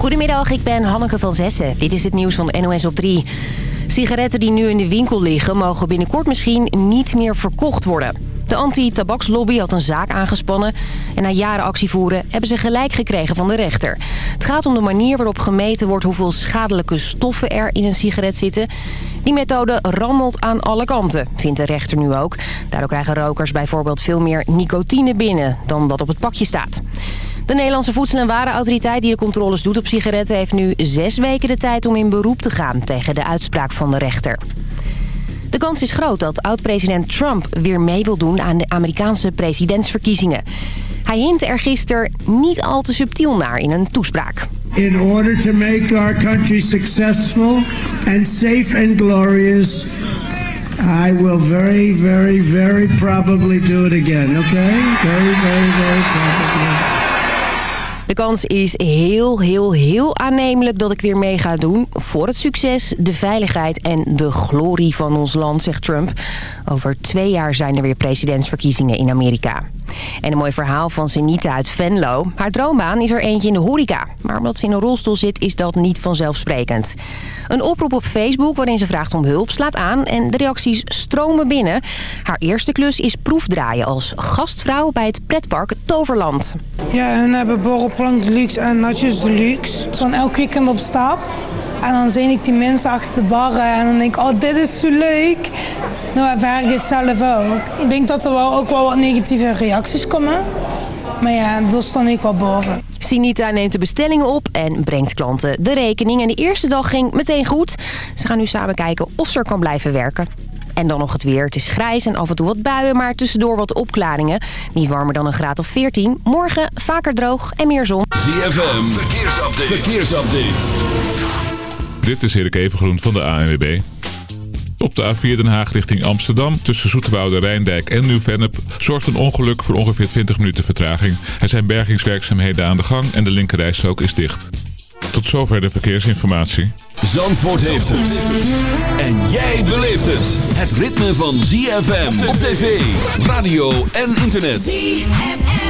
Goedemiddag, ik ben Hanneke van Zessen. Dit is het nieuws van NOS op 3. Sigaretten die nu in de winkel liggen mogen binnenkort misschien niet meer verkocht worden. De anti-tabakslobby had een zaak aangespannen en na jaren actie voeren hebben ze gelijk gekregen van de rechter. Het gaat om de manier waarop gemeten wordt hoeveel schadelijke stoffen er in een sigaret zitten. Die methode rammelt aan alle kanten, vindt de rechter nu ook. Daardoor krijgen rokers bijvoorbeeld veel meer nicotine binnen dan wat op het pakje staat. De Nederlandse Voedsel- en Warenautoriteit die de controles doet op sigaretten... heeft nu zes weken de tijd om in beroep te gaan tegen de uitspraak van de rechter. De kans is groot dat oud-president Trump weer mee wil doen aan de Amerikaanse presidentsverkiezingen. Hij hint er gisteren niet al te subtiel naar in een toespraak. In order to make our country successful and safe and glorious, I will very, very, very probably do it again, okay? Very, very, very probably. De kans is heel, heel, heel aannemelijk dat ik weer mee ga doen... voor het succes, de veiligheid en de glorie van ons land, zegt Trump. Over twee jaar zijn er weer presidentsverkiezingen in Amerika. En een mooi verhaal van Senita uit Venlo. Haar droombaan is er eentje in de horeca. Maar omdat ze in een rolstoel zit, is dat niet vanzelfsprekend. Een oproep op Facebook waarin ze vraagt om hulp slaat aan... en de reacties stromen binnen. Haar eerste klus is proefdraaien als gastvrouw bij het pretpark Toverland. Ja, hun hebben borrelplank deluxe en natjes deluxe. Van elk weekend op stap. En dan zie ik die mensen achter de barren en dan denk ik, oh dit is zo leuk. Nou ervaar ik het zelf ook. Ik denk dat er wel ook wel wat negatieve reacties komen. Maar ja, daar sta ik wel boven. Sinita neemt de bestellingen op en brengt klanten de rekening. En de eerste dag ging meteen goed. Ze gaan nu samen kijken of ze er kan blijven werken. En dan nog het weer. Het is grijs en af en toe wat buien, maar tussendoor wat opklaringen. Niet warmer dan een graad of 14. Morgen vaker droog en meer zon. ZFM, verkeersupdate. verkeersupdate. Dit is Erik Evengroen van de ANWB. Op de A4 Den Haag richting Amsterdam tussen Zoeterwoude, Rijndijk en Nieuw-Vennep zorgt een ongeluk voor ongeveer 20 minuten vertraging. Er zijn bergingswerkzaamheden aan de gang en de linkerrijstrook is dicht. Tot zover de verkeersinformatie. Zandvoort heeft het. En jij beleeft het. Het ritme van ZFM op tv, radio en internet. ZFM.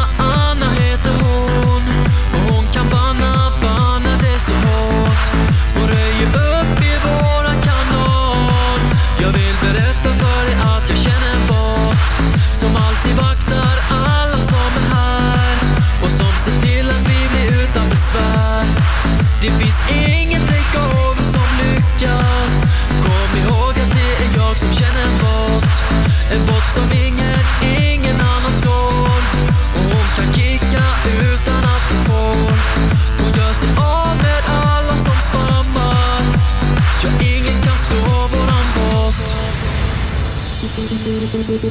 Thank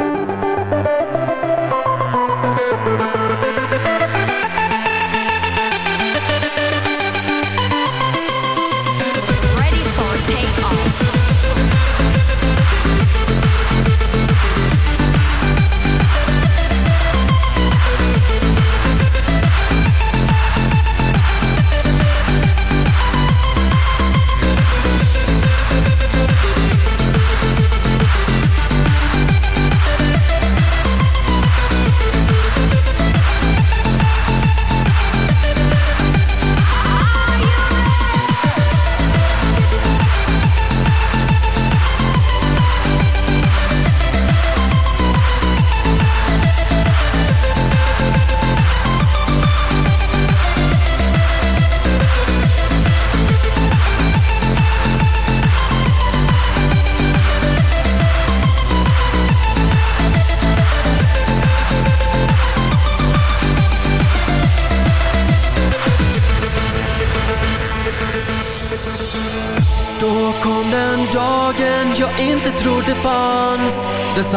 you.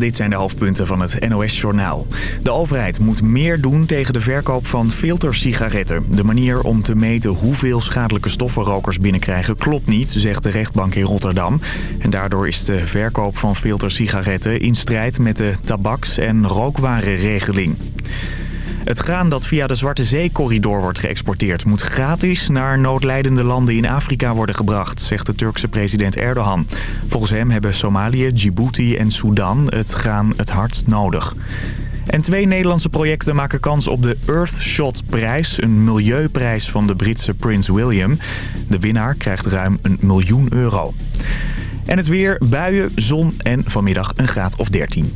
dit zijn de hoofdpunten van het NOS-journaal. De overheid moet meer doen tegen de verkoop van filtersigaretten. De manier om te meten hoeveel schadelijke stoffen rokers binnenkrijgen klopt niet, zegt de rechtbank in Rotterdam. En daardoor is de verkoop van filtersigaretten in strijd met de tabaks- en rookwarenregeling. Het graan dat via de Zwarte Zee-corridor wordt geëxporteerd... moet gratis naar noodlijdende landen in Afrika worden gebracht... zegt de Turkse president Erdogan. Volgens hem hebben Somalië, Djibouti en Sudan het graan het hardst nodig. En twee Nederlandse projecten maken kans op de Earthshot-prijs... een milieuprijs van de Britse Prins William. De winnaar krijgt ruim een miljoen euro. En het weer, buien, zon en vanmiddag een graad of 13.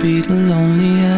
Be the loneliest.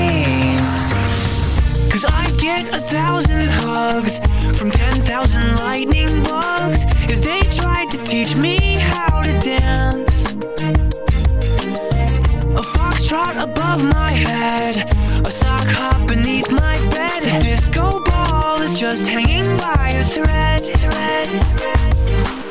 thousand hugs From ten thousand lightning bugs As they tried to teach me how to dance A foxtrot above my head A sock hop beneath my bed The disco ball is just hanging by a thread, thread.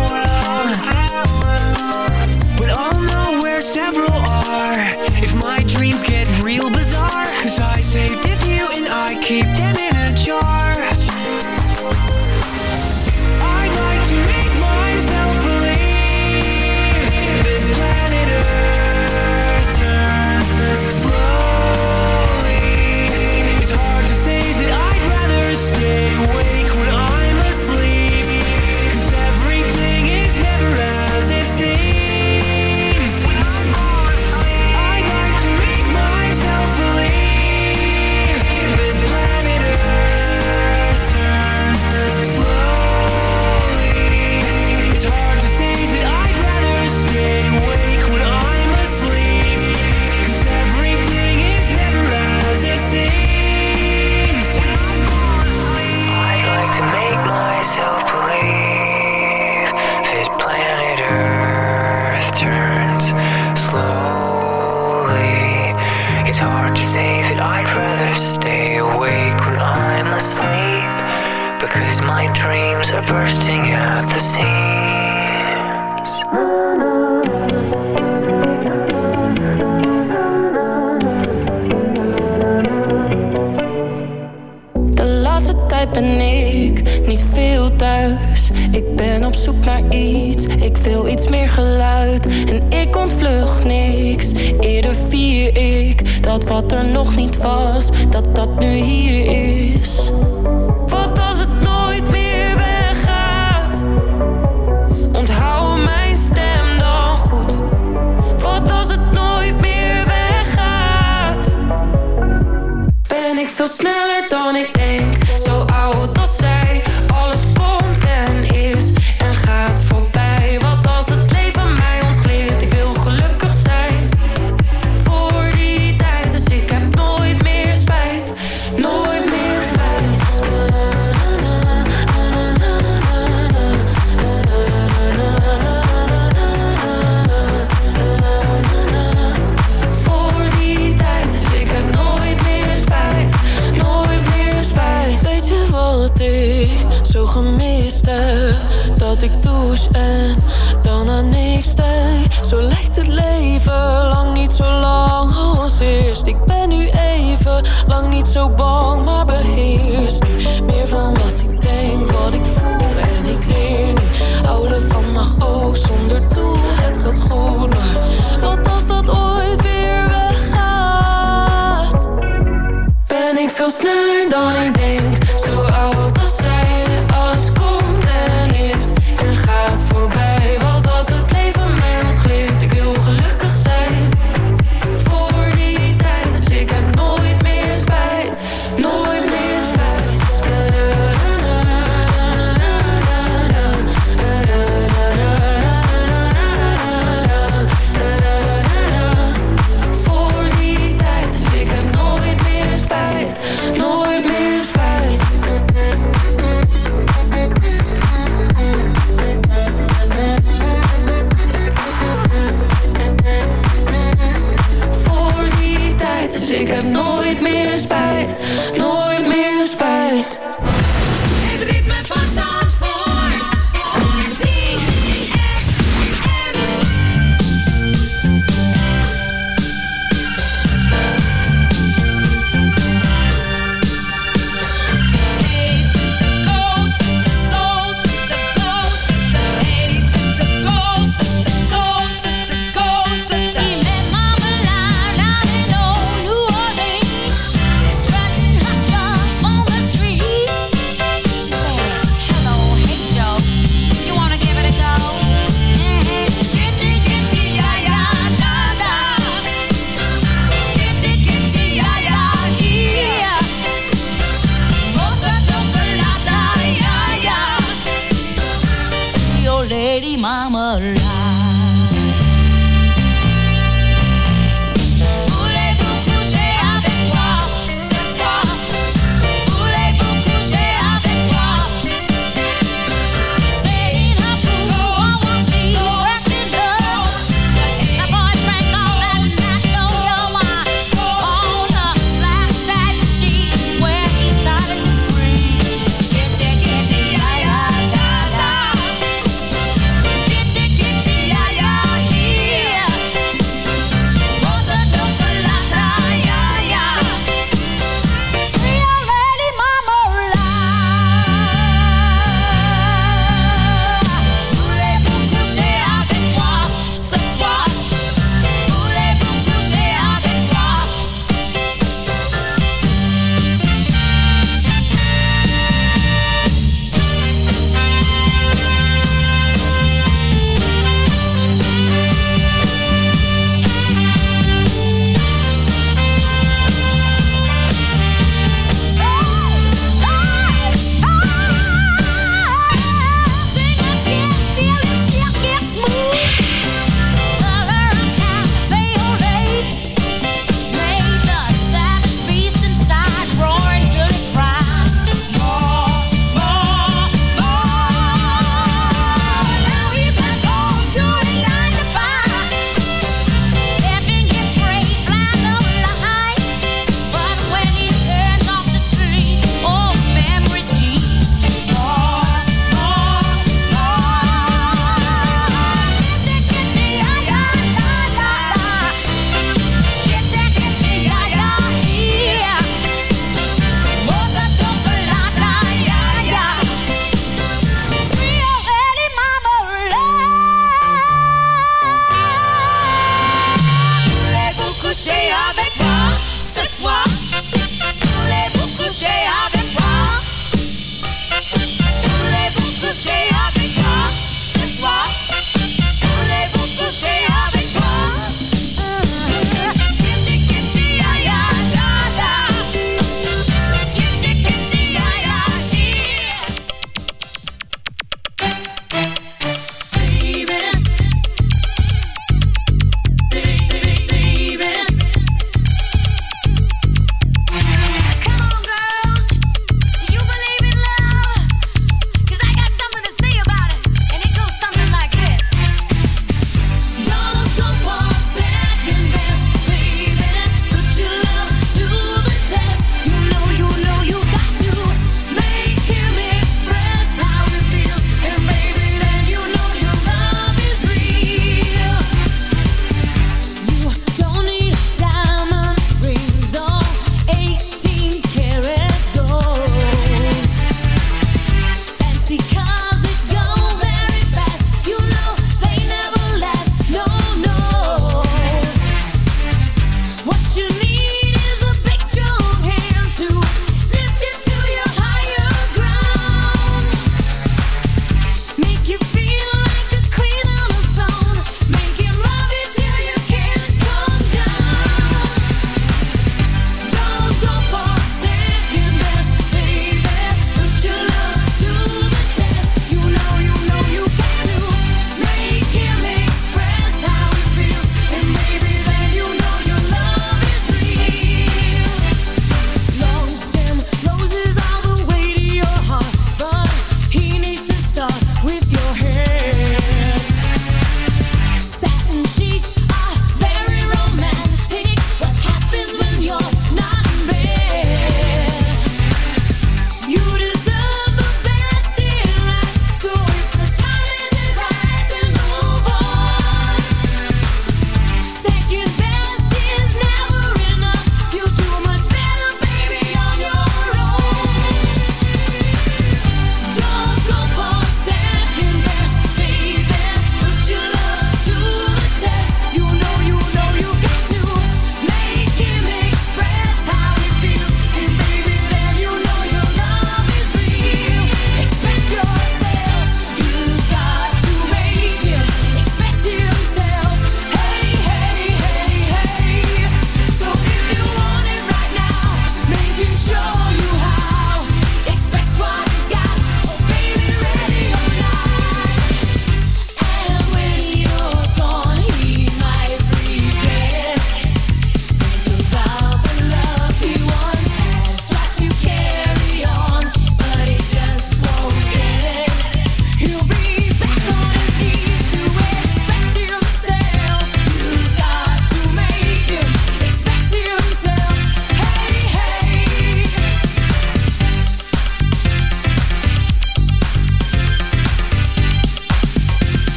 keep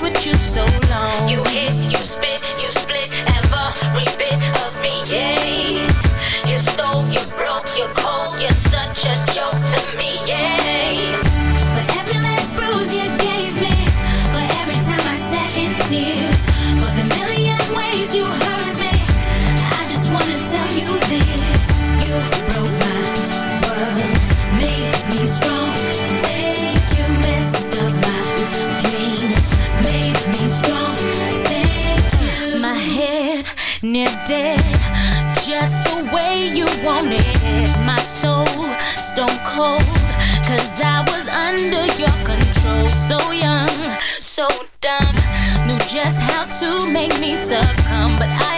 with you so. just how to make me succumb, but I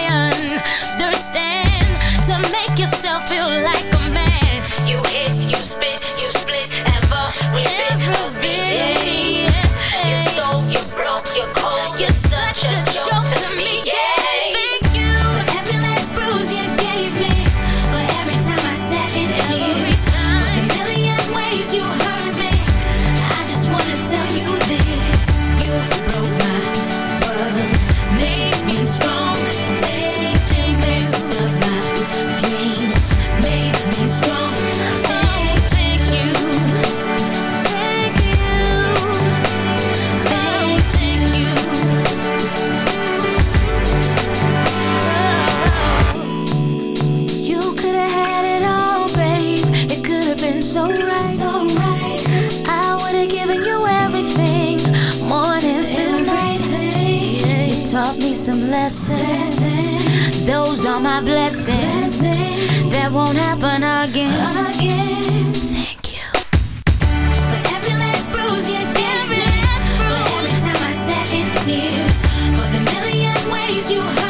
understand to make yourself feel like some lessons. lessons. Those are my blessings. blessings. That won't happen again. again. Thank you. For every last bruise you for every time I sat in tears, for the million ways you hurt.